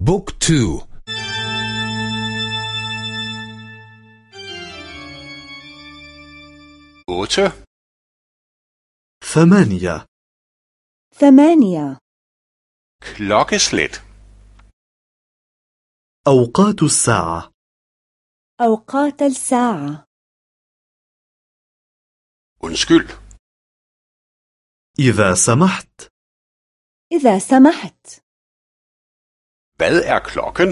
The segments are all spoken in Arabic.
بوك تو otte, ثمانية ثمانية klokkeslæt, أوقات الساعة أوقات الساعة undskyld, إذا سمحت إذا سمحت hvad er klokken?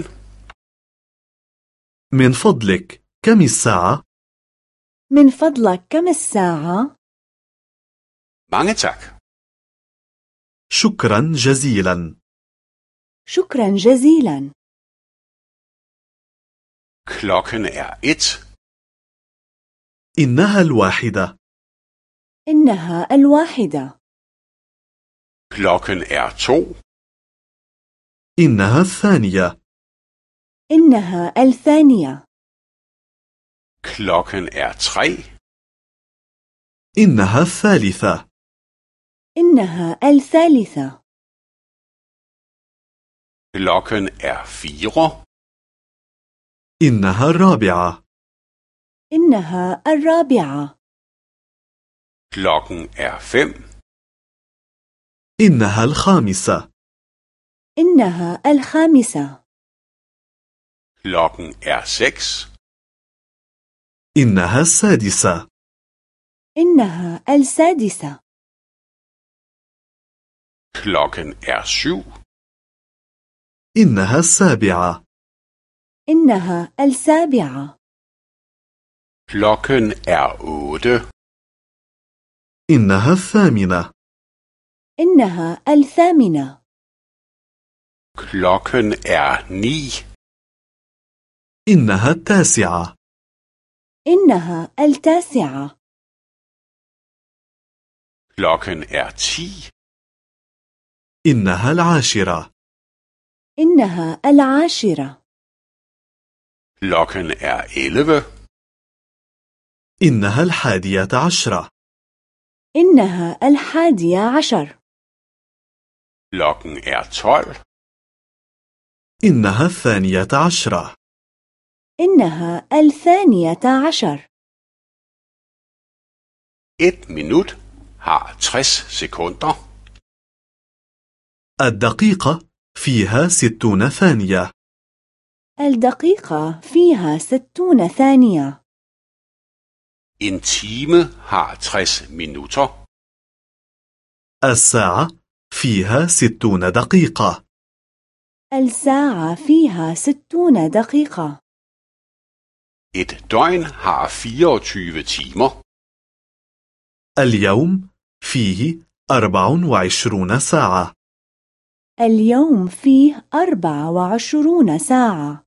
من فضلك كم الساعة؟ من فضلك كم الساعة؟ Mange tak. شكرا جزيلا شكرا جزيلا Klokken er et. إنها الواحدة إنها الواحدة Klokken er to. إنها الثانية. إنها الثانية. Klokken er tre. إنها الثالثة. إنها الثالثة. Klokken er fire. إنها الرابعة. إنها الرابعة. Klokken er fem. إنها الخامسة. إنها الخامسة. Klokken er seks. إنها السادسة. إنها السادسة. Klokken er syv. إنها السابعة. إنها السابعة. Klokken er otte. إنها الثامنة. إنها الثامنة. Klokken er ni. إنها التاسعة إنها التاسعة Klokken er ti. إنها العاشرة إنها العاشرة Klokken er elleve. إنها الحادية عشرة إنها الحادية عشر Klokken er tolv. إنها الثانية عشرة. إنها الثانية عشر. Et minut har 60 sekunder. الدقيقة فيها ستون ثانية. الدقيقة فيها ستون ثانية. En time har 60 minutter. الساعة فيها ستون دقيقة. الساعة فيها ستون دقيقة. Et døgn har 24 timer. اليوم فيه أربع وعشرون ساعة. اليوم فيه أربع وعشرون ساعة.